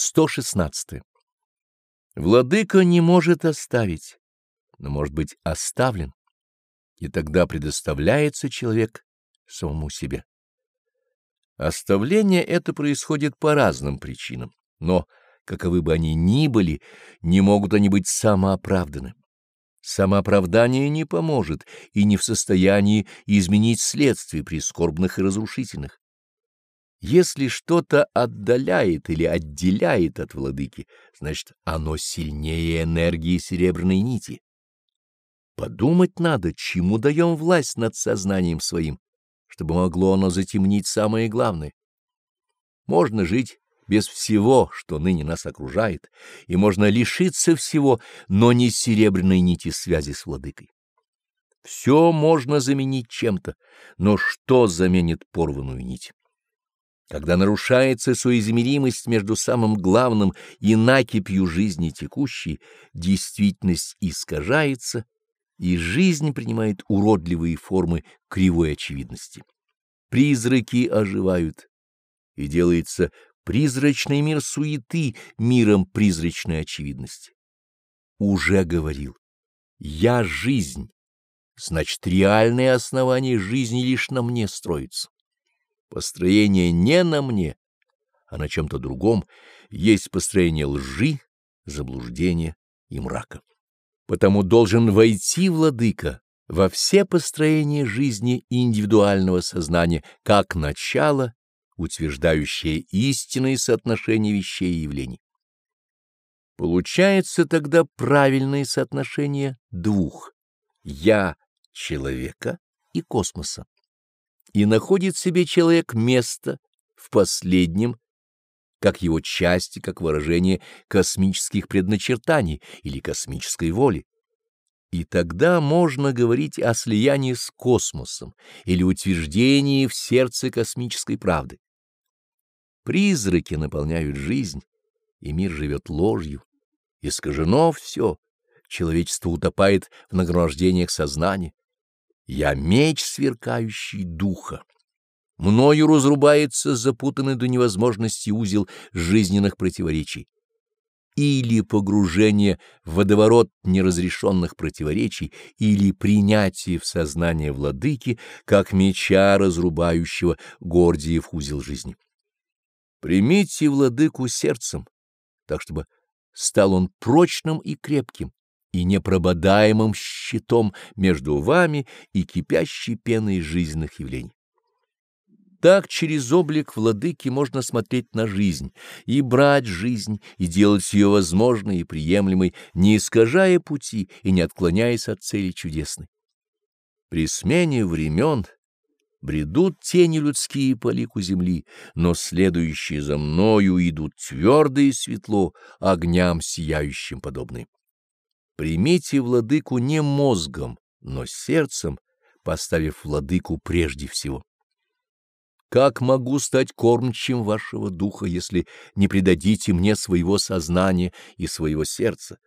116. Владыка не может оставить, но может быть оставлен, и тогда предоставляется человек самому себе. Оставление это происходит по разным причинам, но, каковы бы они ни были, не могут они быть самооправданы. Самооправдание не поможет и не в состоянии изменить следствий прискорбных и разрушительных. Если что-то отдаляет или отделяет от владыки, значит, оно сильнее энергии серебряной нити. Подумать надо, чему даем власть над сознанием своим, чтобы могло оно затемнить самое главное. Можно жить без всего, что ныне нас окружает, и можно лишиться всего, но не серебряной нити связи с владыкой. Все можно заменить чем-то, но что заменит порванную нить? Когда нарушается соизмеримость между самым главным и накипью жизни текущей, действительность искажается, и жизнь принимает уродливые формы кривой очевидности. Призраки оживают, и делается призрачный мир суеты миром призрачной очевидности. Уже говорил, я жизнь, значит, реальные основания жизни лишь на мне строятся. Построение не на мне, а на чем-то другом есть построение лжи, заблуждения и мрака. Потому должен войти владыка во все построения жизни индивидуального сознания как начало, утверждающее истинные соотношения вещей и явлений. Получается тогда правильное соотношение двух «я» человека и космоса и находит себе человек место в последнем, как его части, как выражение космических предначертаний или космической воли. И тогда можно говорить о слиянии с космосом или утверждении в сердце космической правды. Призраки наполняют жизнь, и мир живет ложью. Искажено все, человечество утопает в награждениях сознания. Я меч сверкающий духа. Мною разрубается запутанный до невозможности узел жизненных противоречий. Или погружение в водоворот неразрешенных противоречий, или принятие в сознание владыки, как меча, разрубающего Гордиев узел жизни. Примите владыку сердцем, так чтобы стал он прочным и крепким, и непрободаемым щитом между вами и кипящей пеной жизненных явлений. Так через облик владыки можно смотреть на жизнь и брать жизнь, и делать ее возможной и приемлемой, не искажая пути и не отклоняясь от цели чудесной. При смене времен бредут тени людские по лику земли, но следующие за мною идут твердо и светло, огням сияющим подобны. Примите владыку не мозгом, но сердцем, поставив владыку прежде всего. Как могу стать кормчим вашего духа, если не предадите мне своего сознания и своего сердца?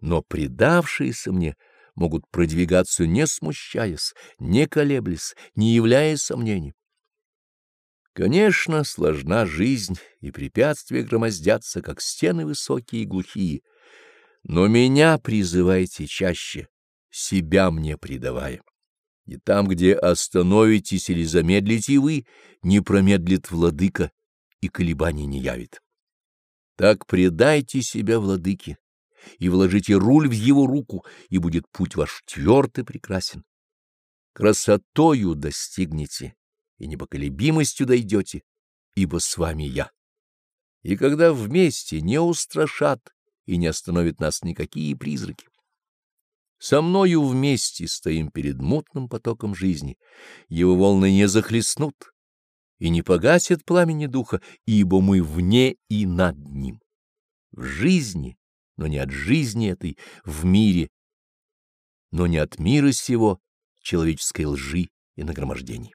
Но предавшиеся мне могут продвигаться не смущаясь, не колеблясь, не являя сомнений. Конечно, сложна жизнь, и препятствия громоздятся, как стены высокие и глухие, но меня призывайте чаще, себя мне предавая. И там, где остановитесь или замедлите вы, не промедлит владыка и колебаний не явит. Так предайте себя владыке и вложите руль в его руку, и будет путь ваш тверд и прекрасен. Красотою достигнете и непоколебимостью дойдете, ибо с вами я. И когда вместе не устрашат и не остановят нас никакие призраки. Со мною вместе стоим перед мутным потоком жизни, его волны не захлестнут и не погасят пламени духа, ибо мы вне и над ним. В жизни, но не от жизни этой, в мире, но не от мира сего, человеческой лжи и нагромождений.